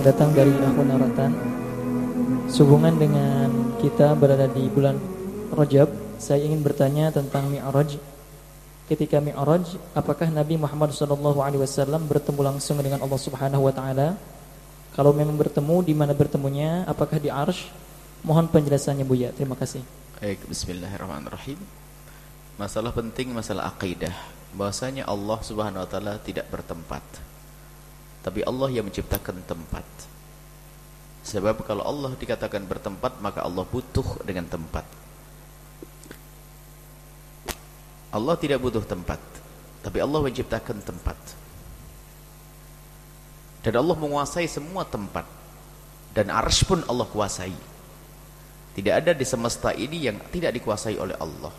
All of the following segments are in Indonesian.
yang datang dari akun Aratan. Sehubungan dengan kita berada di bulan Rajab Saya ingin bertanya tentang Mi'raj. Ketika Mi'raj Apakah Nabi Muhammad SAW bertemu langsung dengan Allah Subhanahu Wa Taala? Kalau memang bertemu, di mana bertemunya? Apakah di Arsh? Mohon penjelasannya Buya, terima kasih. Baik, bismillahirrahmanirrahim. Masalah penting, masalah akidah. Bahasanya Allah subhanahu wa ta'ala tidak bertempat Tapi Allah yang menciptakan tempat. Sebab kalau Allah dikatakan bertempat Maka Allah butuh dengan tempat. Allah tidak butuh tempat Tapi Allah menciptakan tempat. Dan Allah menguasai semua tempat. Dan arsh pun Allah kuasai. Tidak ada di semesta ini yang tidak dikuasai oleh Allah.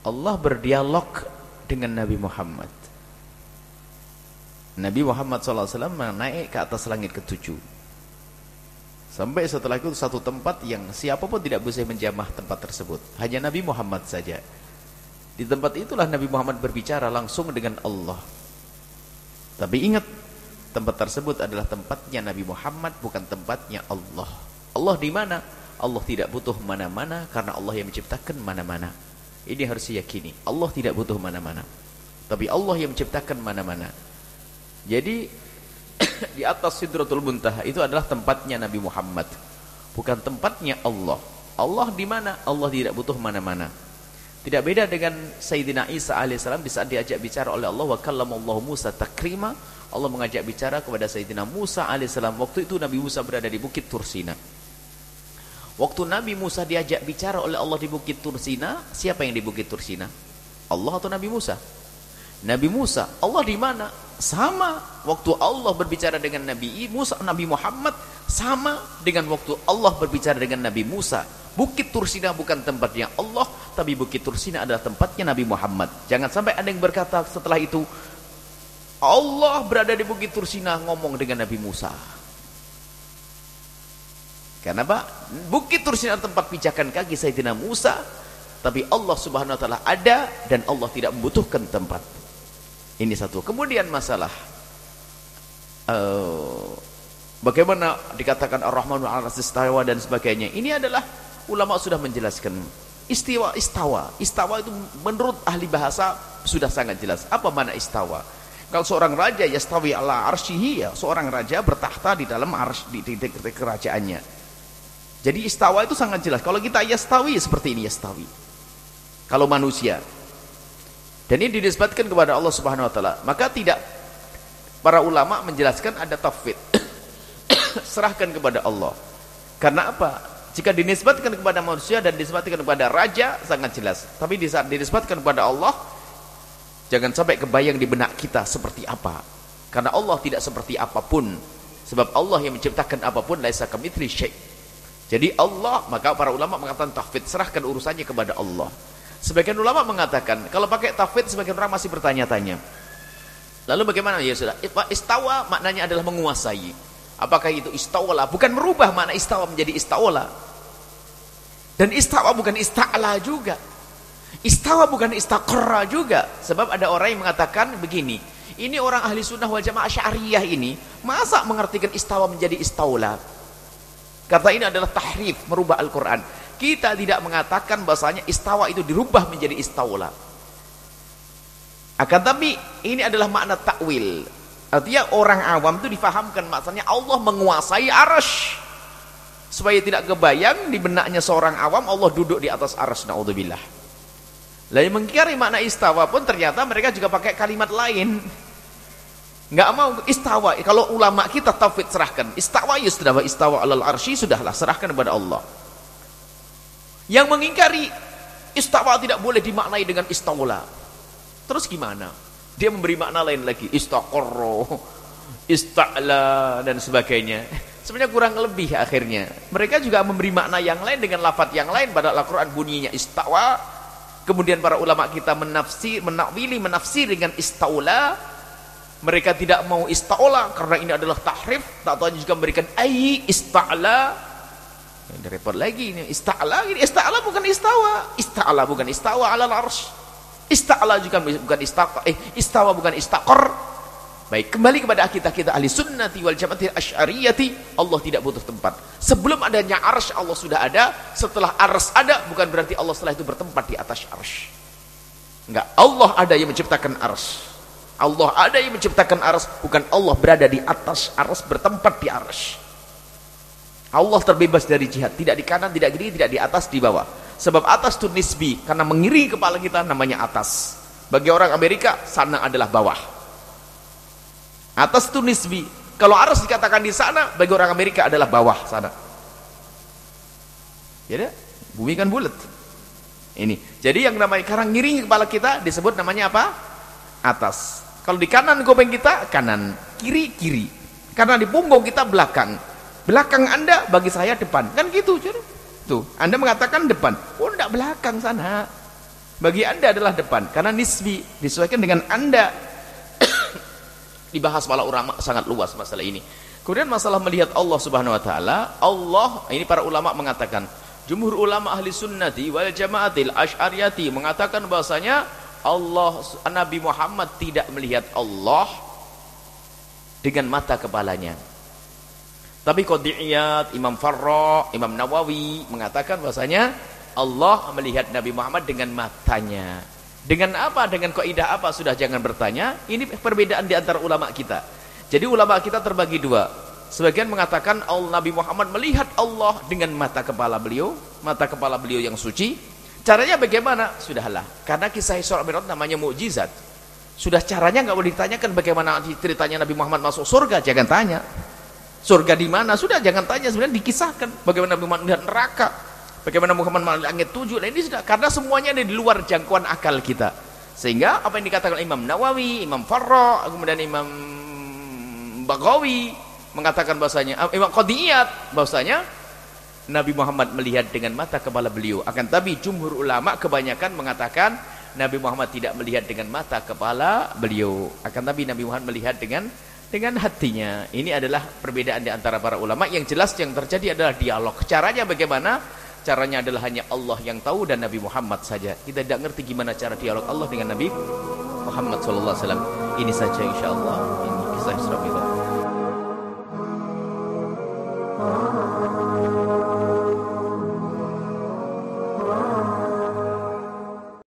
Allah berdialog dengan Nabi Muhammad Nabi Muhammad SAW naik ke atas langit ketujuh. Sampai setelah itu satu tempat yang siapa pun tidak bisa menjamah tempat tersebut. Hanya Nabi Muhammad saja. Di tempat itulah Nabi Muhammad berbicara langsung dengan Allah. Tapi ingat, tempat tersebut adalah tempatnya Nabi Muhammad, bukan tempatnya Allah. Allah di mana? Allah tidak butuh mana-mana karena Allah yang menciptakan mana-mana. Ini harus diyakini. Allah tidak butuh mana-mana. Tapi Allah yang menciptakan mana-mana. Jadi di atas Sidratul Muntaha itu adalah tempatnya Nabi Muhammad. Bukan tempatnya Allah. Allah di mana? Allah tidak butuh mana-mana. Tidak beda dengan Sayyidina Isa alaihissalam di saat diajak bicara oleh Allah wa kallamallahu Musa takrima. Allah mengajak bicara kepada Sayyidina Musa alaihissalam. Waktu itu Nabi Musa berada di Bukit Tursina. Waktu Nabi Musa diajak bicara oleh Allah di Bukit Tursina, siapa yang di Bukit Tursina? Allah atau Nabi Musa? Nabi Musa. Allah di mana? Sama waktu Allah berbicara dengan Nabi Musa, Nabi Muhammad sama dengan waktu Allah berbicara dengan Nabi Musa. Bukit Tursina bukan tempatnya Allah, tapi Bukit Tursina adalah tempatnya Nabi Muhammad. Jangan sampai ada yang berkata setelah itu Allah berada di Bukit Tursina ngomong dengan Nabi Musa. Karena Pak, Bukit Tursina tempat pijakan kaki Sayyidina Musa, tapi Allah Subhanahu wa taala ada dan Allah tidak membutuhkan tempat. Ini satu. Kemudian masalah uh, bagaimana dikatakan Ar-Rahmanu 'ala istawa dan sebagainya. Ini adalah ulama sudah menjelaskan istiwa istawa. Istawa itu menurut ahli bahasa sudah sangat jelas. Apa mana istawa? Kalau seorang raja yastawi ala arsyihi ya, seorang raja bertahta di dalam arsy di, di, di, kerajaannya. Jadi istawa itu sangat jelas. Kalau kita yastawi seperti ini yastawi. Kalau manusia dan ini dinisbatkan kepada Allah Subhanahu wa taala. Maka tidak para ulama menjelaskan ada tauhid. Serahkan kepada Allah. Karena apa? Jika dinisbatkan kepada manusia dan dinisbatkan kepada raja sangat jelas. Tapi di saat dinisbatkan kepada Allah jangan sampai kebayang di benak kita seperti apa. Karena Allah tidak seperti apa pun. Sebab Allah yang menciptakan apa pun laisa kamitsli syai'. Jadi Allah, maka para ulama mengatakan tauhid serahkan urusannya kepada Allah. Sebagian ulama mengatakan, kalau pakai tafwid sebagian orang masih bertanya-tanya. Lalu bagaimana? Ya sudah, istawa maknanya adalah menguasai. Apakah itu istawala? Bukan merubah makna istawa menjadi istawala. Dan istawa bukan ista'la juga. Istawa bukan istaqarra juga. Sebab ada orang yang mengatakan begini, ini orang ahli sunnah wal jamaah syariah ini, masa mengartikan istawa menjadi istawla? Kata ini adalah tahrif, merubah Al-Quran. Kita tidak mengatakan bahasanya istawa itu dirubah menjadi istawla. Akan tapi ini adalah makna takwil. Artinya orang awam itu difahamkan maksudnya Allah menguasai arash. Supaya tidak kebayang di benaknya seorang awam Allah duduk di atas arash. Na'udzubillah. Lalu mengkiri makna istawa pun ternyata mereka juga pakai kalimat lain. Enggak mau istawa. Kalau ulama kita taufid serahkan. Istawa ya sudah istawa alal arsy sudahlah serahkan kepada Allah. Yang mengingkari istawa tidak boleh dimaknai dengan istawla. Terus gimana? Dia memberi makna lain lagi, istaqarra, ista'la dan sebagainya. Sebenarnya kurang lebih akhirnya. Mereka juga memberi makna yang lain dengan lafaz yang lain pada Al-Qur'an bunyinya istawa. Kemudian para ulama kita menafsir, menakwili, menafsir dengan istawla. Mereka tidak mau ista'la karena ini adalah tahrif. Tak tahu juga memberikan ai ista'la ini repot lagi ini. Ista'la ini ista'la bukan istawa. Ista'la bukan istawa ala arsy. Ista'la juga bukan istaqa. Eh, istawa bukan istaqar. Baik, kembali kepada akidah kita ahli sunnati wal jamaati asy'ariyati, Allah tidak butuh tempat. Sebelum adanya arsy Allah sudah ada, setelah arsy ada bukan berarti Allah setelah itu bertempat di atas arsy. Enggak, Allah ada yang menciptakan arsy. Allah ada yang menciptakan arsy, bukan Allah berada di atas arsy bertempat di arsy. Allah terbebas dari jihad, tidak di kanan, tidak kiri, tidak di atas, di bawah. Sebab atas itu nisbi, karena mengiringi kepala kita namanya atas. Bagi orang Amerika, sana adalah bawah. Atas itu nisbi. Kalau aras dikatakan di sana, bagi orang Amerika adalah bawah sana. Ya bumi kan bulat. Ini. Jadi yang namanya karang ngiring kepala kita disebut namanya apa? Atas. Kalau di kanan kuping kita kanan, kiri kiri. Karena di punggung kita belakang. Belakang Anda bagi saya depan. Kan gitu, jadi. Tuh, Anda mengatakan depan. Oh, enggak belakang sana. Bagi Anda adalah depan karena nisbi disesuaikan dengan Anda dibahas malah ulama sangat luas masalah ini. Kemudian masalah melihat Allah Subhanahu wa taala, Allah ini para ulama mengatakan, jumhur ulama ahli sunnati wal jamaatil asy'ariyati mengatakan bahasanya Allah Nabi Muhammad tidak melihat Allah dengan mata kepalanya. Tapi Qadiyat, Imam Farra, Imam Nawawi mengatakan bahasanya Allah melihat Nabi Muhammad dengan matanya. Dengan apa? Dengan kaidah apa? Sudah jangan bertanya. Ini perbedaan di antara ulama kita. Jadi ulama kita terbagi dua. Sebagian mengatakan Allah Nabi Muhammad melihat Allah dengan mata kepala beliau, mata kepala beliau yang suci. Caranya bagaimana? Sudahlah. Karena kisah Isra Mi'raj namanya mukjizat. Sudah caranya nggak boleh ditanyakan bagaimana ceritanya Nabi Muhammad masuk surga, jangan tanya. Surga di mana? Sudah jangan tanya, sebenarnya dikisahkan bagaimana Muhammad melihat neraka Bagaimana Muhammad malam langit tujuh? Nah ini sudah karena semuanya ada di luar jangkauan akal kita. Sehingga apa yang dikatakan Imam Nawawi, Imam Farra, kemudian Imam Bagawi mengatakan bahasanya Imam Qadiyat bahasanya Nabi Muhammad melihat dengan mata kepala beliau. Akan tapi jumhur ulama kebanyakan mengatakan Nabi Muhammad tidak melihat dengan mata kepala beliau. Akan tapi Nabi Muhammad melihat dengan dengan hatinya. Ini adalah perbedaan di antara para ulama. Yang jelas yang terjadi adalah dialog. Caranya bagaimana? caranya adalah hanya Allah yang tahu dan Nabi Muhammad saja. Kita tidak ngerti gimana cara dialog Allah dengan Nabi Muhammad wasallam. Ini saja insyaallah ini kisah Mi'raj.